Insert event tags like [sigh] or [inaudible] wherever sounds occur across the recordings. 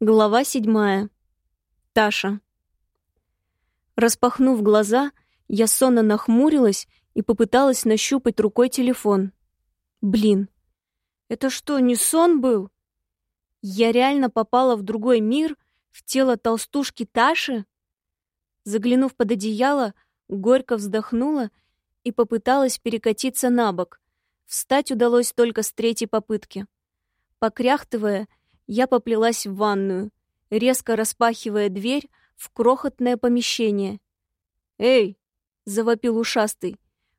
Глава седьмая. Таша. Распахнув глаза, я сонно нахмурилась и попыталась нащупать рукой телефон. Блин, это что, не сон был? Я реально попала в другой мир, в тело толстушки Таши? Заглянув под одеяло, горько вздохнула и попыталась перекатиться на бок. Встать удалось только с третьей попытки. Покряхтывая, я поплелась в ванную, резко распахивая дверь в крохотное помещение. «Эй!» — завопил ушастый,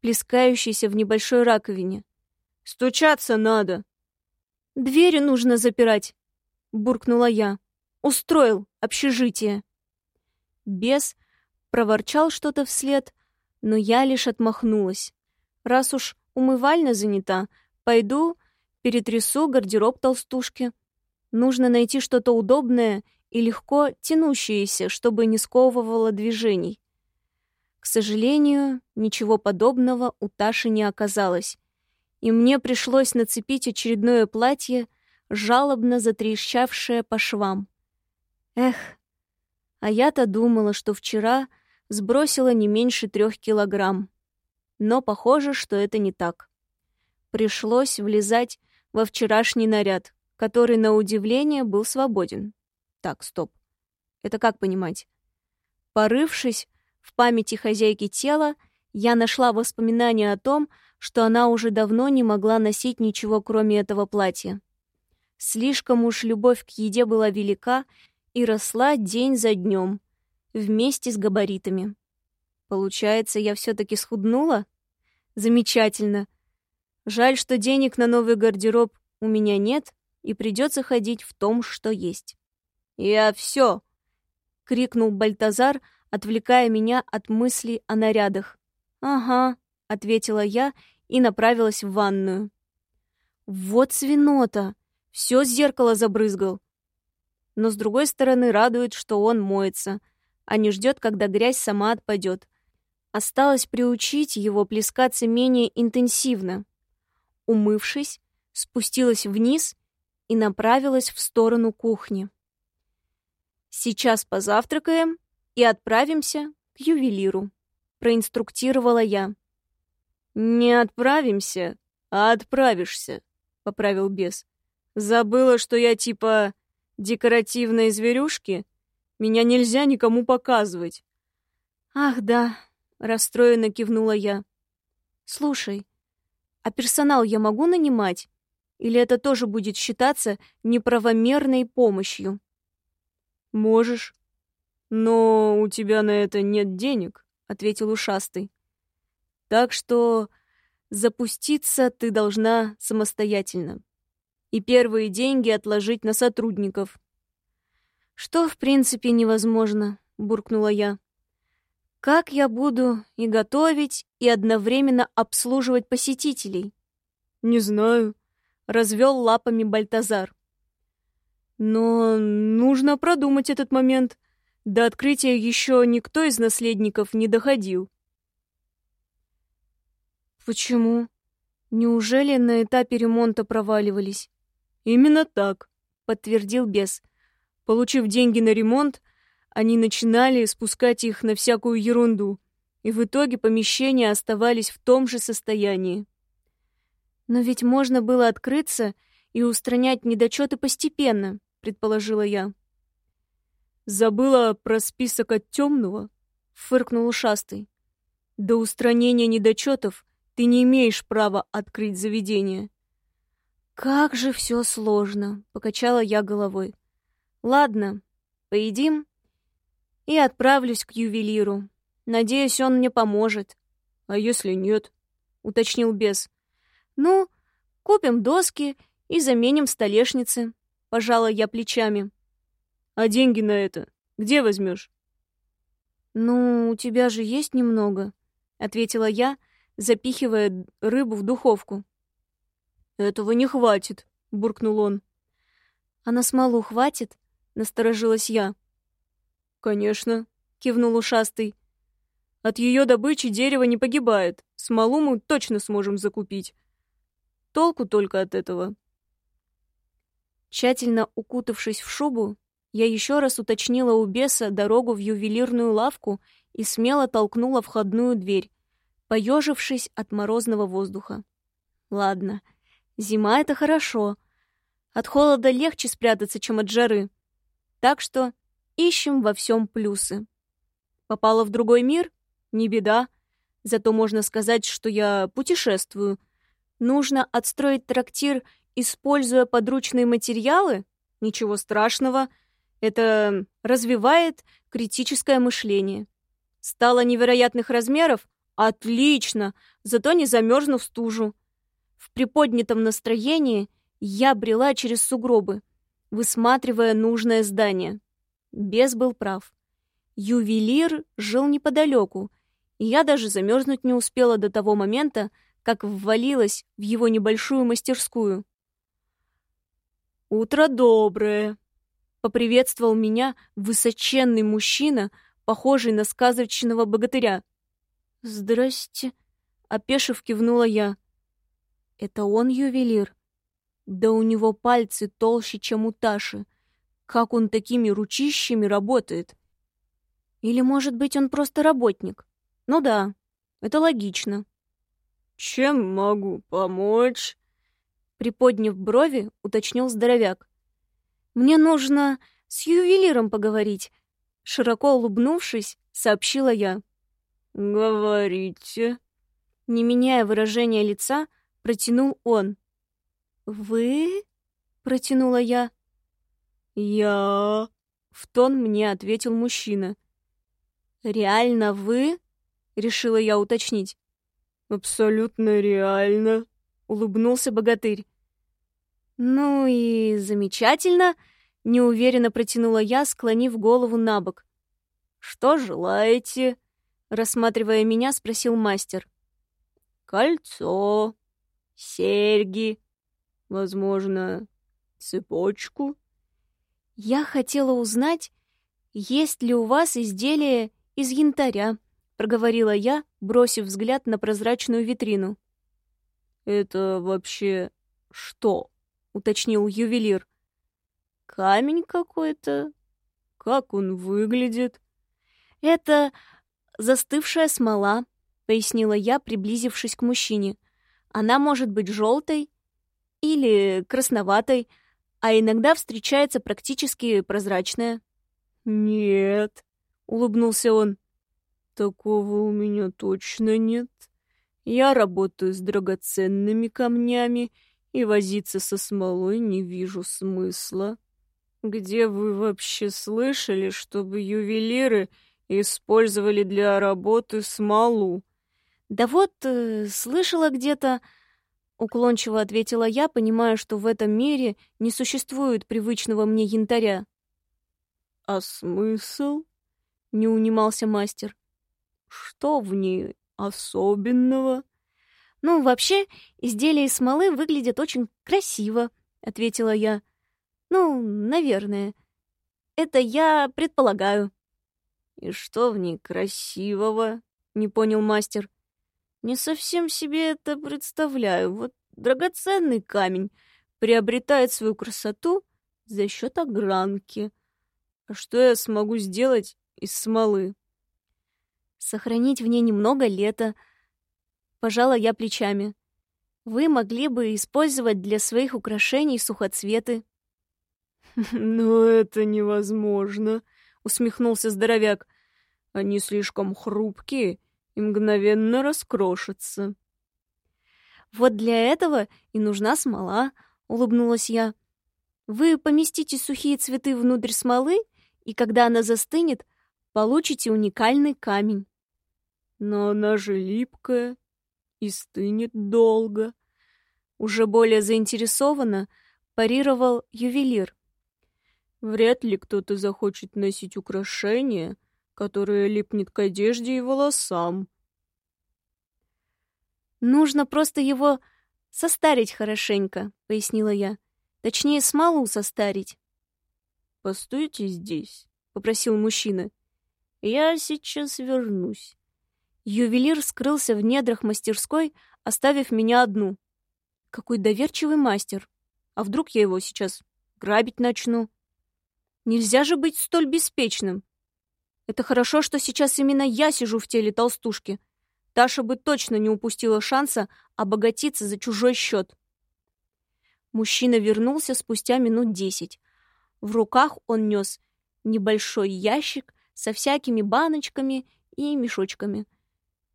плескающийся в небольшой раковине. «Стучаться надо!» «Двери нужно запирать!» — буркнула я. «Устроил общежитие!» Бес проворчал что-то вслед, но я лишь отмахнулась. Раз уж умывальня занята, пойду перетрясу гардероб толстушки. Нужно найти что-то удобное и легко тянущееся, чтобы не сковывало движений. К сожалению, ничего подобного у Таши не оказалось, и мне пришлось нацепить очередное платье, жалобно затрещавшее по швам. Эх, а я-то думала, что вчера сбросила не меньше трех килограмм. Но похоже, что это не так. Пришлось влезать во вчерашний наряд, который, на удивление, был свободен. Так, стоп. Это как понимать? Порывшись в памяти хозяйки тела, я нашла воспоминания о том, что она уже давно не могла носить ничего, кроме этого платья. Слишком уж любовь к еде была велика и росла день за днем, вместе с габаритами. Получается, я все-таки схуднула? Замечательно. Жаль, что денег на новый гардероб у меня нет, и придется ходить в том, что есть. «Я все!» — крикнул Бальтазар, отвлекая меня от мыслей о нарядах. «Ага», — ответила я и направилась в ванную. «Вот свинота! Все зеркало забрызгал!» Но, с другой стороны, радует, что он моется, а не ждет, когда грязь сама отпадет. Осталось приучить его плескаться менее интенсивно. Умывшись, спустилась вниз и направилась в сторону кухни. «Сейчас позавтракаем и отправимся к ювелиру», — проинструктировала я. «Не отправимся, а отправишься», — поправил бес. «Забыла, что я типа декоративной зверюшки? Меня нельзя никому показывать». «Ах, да», — расстроенно кивнула я. «Слушай, а персонал я могу нанимать?» Или это тоже будет считаться неправомерной помощью? Можешь. Но у тебя на это нет денег, ответил ушастый. Так что запуститься ты должна самостоятельно. И первые деньги отложить на сотрудников. Что, в принципе, невозможно, буркнула я. Как я буду и готовить, и одновременно обслуживать посетителей? Не знаю, развел лапами Бальтазар. Но нужно продумать этот момент. До открытия еще никто из наследников не доходил. Почему? Неужели на этапе ремонта проваливались? Именно так, подтвердил бес. Получив деньги на ремонт, они начинали спускать их на всякую ерунду, и в итоге помещения оставались в том же состоянии. Но ведь можно было открыться и устранять недочеты постепенно, предположила я. Забыла про список от темного, фыркнул ушастый. До устранения недочетов ты не имеешь права открыть заведение. Как же все сложно, покачала я головой. Ладно, поедим и отправлюсь к ювелиру. Надеюсь, он мне поможет. А если нет? уточнил бес. «Ну, купим доски и заменим столешницы», — пожала я плечами. «А деньги на это где возьмешь?» «Ну, у тебя же есть немного», — ответила я, запихивая рыбу в духовку. «Этого не хватит», — буркнул он. «А на смолу хватит?» — насторожилась я. «Конечно», — кивнул ушастый. «От ее добычи дерево не погибает. Смолу мы точно сможем закупить. Толку только от этого. Тщательно укутавшись в шубу, Я еще раз уточнила у беса дорогу в ювелирную лавку и смело толкнула входную дверь, поежившись от морозного воздуха. Ладно, зима — это хорошо. От холода легче спрятаться, чем от жары. Так что ищем во всем плюсы. Попала в другой мир? Не беда. Зато можно сказать, что я путешествую. Нужно отстроить трактир, используя подручные материалы? Ничего страшного. Это развивает критическое мышление. Стало невероятных размеров? Отлично! Зато не замерзну в стужу. В приподнятом настроении я брела через сугробы, высматривая нужное здание. Бес был прав. Ювелир жил неподалеку, и я даже замерзнуть не успела до того момента, как ввалилась в его небольшую мастерскую. «Утро доброе!» — поприветствовал меня высоченный мужчина, похожий на сказочного богатыря. «Здрасте!» — опешив кивнула я. «Это он ювелир?» Да у него пальцы толще, чем у Таши. Как он такими ручищами работает? Или, может быть, он просто работник? Ну да, это логично. «Чем могу помочь?» Приподняв брови, уточнил здоровяк. «Мне нужно с ювелиром поговорить», — широко улыбнувшись, сообщила я. «Говорите». Не меняя выражения лица, протянул он. «Вы?» — протянула я. «Я...» — в тон мне ответил мужчина. «Реально вы?» — решила я уточнить. «Абсолютно реально», — улыбнулся богатырь. «Ну и замечательно», — неуверенно протянула я, склонив голову на бок. «Что желаете?» — рассматривая меня, спросил мастер. «Кольцо, серьги, возможно, цепочку». «Я хотела узнать, есть ли у вас изделие из янтаря», — проговорила я, бросив взгляд на прозрачную витрину. «Это вообще что?» — уточнил ювелир. «Камень какой-то. Как он выглядит?» «Это застывшая смола», — пояснила я, приблизившись к мужчине. «Она может быть желтой или красноватой, а иногда встречается практически прозрачная». «Нет», — улыбнулся он, — «такого у меня точно нет. Я работаю с драгоценными камнями и возиться со смолой не вижу смысла. Где вы вообще слышали, чтобы ювелиры использовали для работы смолу?» «Да вот, э, слышала где-то...» Уклончиво ответила я, понимая, что в этом мире не существует привычного мне янтаря. «А смысл?» — не унимался мастер. «Что в ней особенного?» «Ну, вообще, изделия из смолы выглядят очень красиво», — ответила я. «Ну, наверное. Это я предполагаю». «И что в ней красивого?» — не понял мастер. Не совсем себе это представляю. Вот драгоценный камень приобретает свою красоту за счет огранки. А что я смогу сделать из смолы? Сохранить в ней немного лета. Пожала я плечами. Вы могли бы использовать для своих украшений сухоцветы. [laughs] «Но это невозможно», — усмехнулся здоровяк. «Они слишком хрупкие и мгновенно раскрошится. «Вот для этого и нужна смола», — улыбнулась я. «Вы поместите сухие цветы внутрь смолы, и когда она застынет, получите уникальный камень». «Но она же липкая и стынет долго», — уже более заинтересованно парировал ювелир. «Вряд ли кто-то захочет носить украшения, — которая липнет к одежде и волосам. «Нужно просто его состарить хорошенько», — пояснила я. «Точнее, смолу состарить». «Постойте здесь», — попросил мужчина. «Я сейчас вернусь». Ювелир скрылся в недрах мастерской, оставив меня одну. Какой доверчивый мастер. А вдруг я его сейчас грабить начну? Нельзя же быть столь беспечным. Это хорошо, что сейчас именно я сижу в теле толстушки. Таша бы точно не упустила шанса обогатиться за чужой счет. Мужчина вернулся спустя минут десять. В руках он нес небольшой ящик со всякими баночками и мешочками.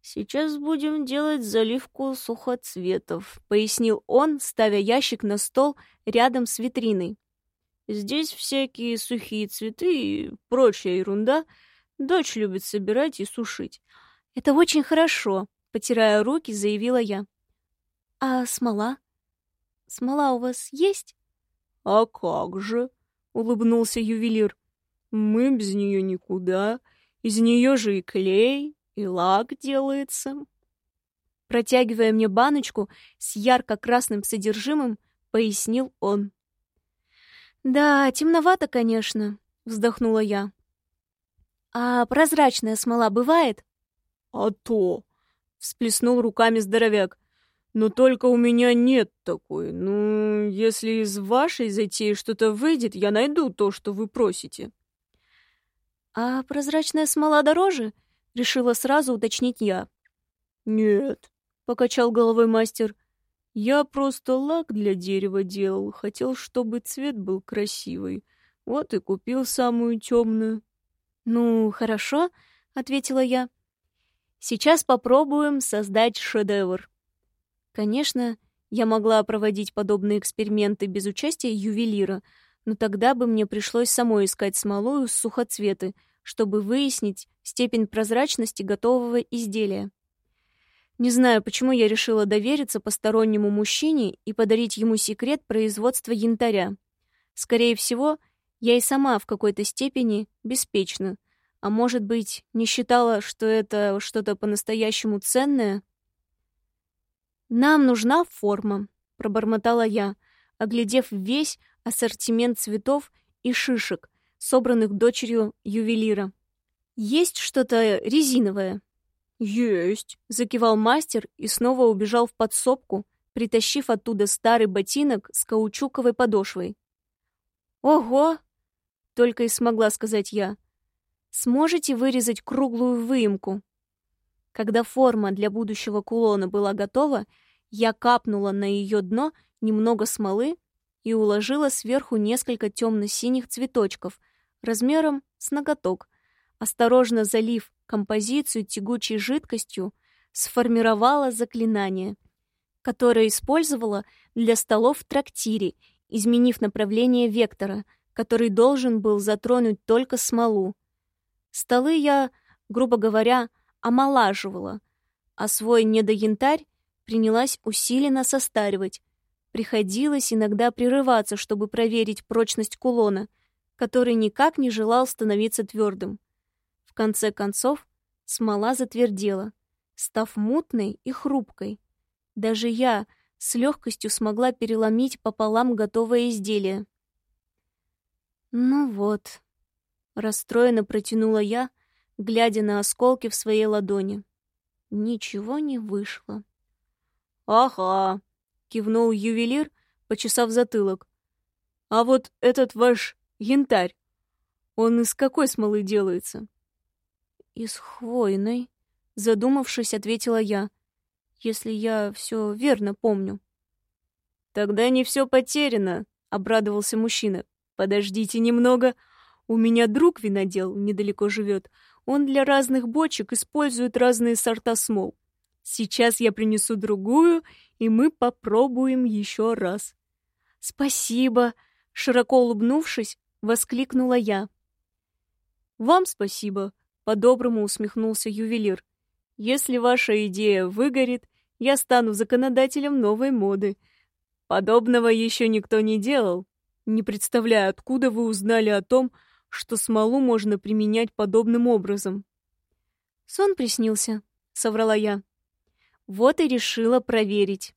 «Сейчас будем делать заливку сухоцветов», — пояснил он, ставя ящик на стол рядом с витриной. «Здесь всякие сухие цветы и прочая ерунда. Дочь любит собирать и сушить». «Это очень хорошо», — потирая руки, заявила я. «А смола?» Смола у вас есть?» «А как же?» — улыбнулся ювелир. «Мы без нее никуда. Из нее же и клей, и лак делается». Протягивая мне баночку с ярко-красным содержимым, пояснил он. «Да, темновато, конечно», — вздохнула я. «А прозрачная смола бывает?» «А то!» — всплеснул руками здоровяк. Но только у меня нет такой. Ну, если из вашей затеи что-то выйдет, я найду то, что вы просите. А прозрачная смола дороже? Решила сразу уточнить я. Нет, покачал головой мастер. Я просто лак для дерева делал. Хотел, чтобы цвет был красивый. Вот и купил самую темную. Ну, хорошо, ответила я. Сейчас попробуем создать шедевр. Конечно, я могла проводить подобные эксперименты без участия ювелира, но тогда бы мне пришлось самой искать смолу из сухоцветы, чтобы выяснить степень прозрачности готового изделия. Не знаю, почему я решила довериться постороннему мужчине и подарить ему секрет производства янтаря. Скорее всего, я и сама в какой-то степени беспечна, а может быть, не считала, что это что-то по-настоящему ценное — «Нам нужна форма», — пробормотала я, оглядев весь ассортимент цветов и шишек, собранных дочерью ювелира. «Есть что-то резиновое?» «Есть», — закивал мастер и снова убежал в подсобку, притащив оттуда старый ботинок с каучуковой подошвой. «Ого!» — только и смогла сказать я. «Сможете вырезать круглую выемку?» Когда форма для будущего кулона была готова, я капнула на ее дно немного смолы и уложила сверху несколько темно-синих цветочков размером с ноготок. Осторожно залив композицию тягучей жидкостью, сформировала заклинание, которое использовала для столов в трактире, изменив направление вектора, который должен был затронуть только смолу. Столы я, грубо говоря, омолаживала, а свой недоянтарь принялась усиленно состаривать. Приходилось иногда прерываться, чтобы проверить прочность кулона, который никак не желал становиться твердым. В конце концов, смола затвердела, став мутной и хрупкой. Даже я с легкостью смогла переломить пополам готовое изделие. «Ну вот», — расстроенно протянула я, глядя на осколки в своей ладони. Ничего не вышло. «Ага», — кивнул ювелир, почесав затылок. «А вот этот ваш янтарь, он из какой смолы делается?» «Из хвойной», — задумавшись, ответила я, «если я все верно помню». «Тогда не все потеряно», — обрадовался мужчина. «Подождите немного. У меня друг винодел недалеко живет. Он для разных бочек использует разные сорта смол. Сейчас я принесу другую, и мы попробуем еще раз. Спасибо, широко улыбнувшись, воскликнула я. Вам спасибо, по-доброму усмехнулся ювелир. Если ваша идея выгорит, я стану законодателем новой моды. Подобного еще никто не делал. Не представляю, откуда вы узнали о том, что смолу можно применять подобным образом. Сон приснился, соврала я. Вот и решила проверить.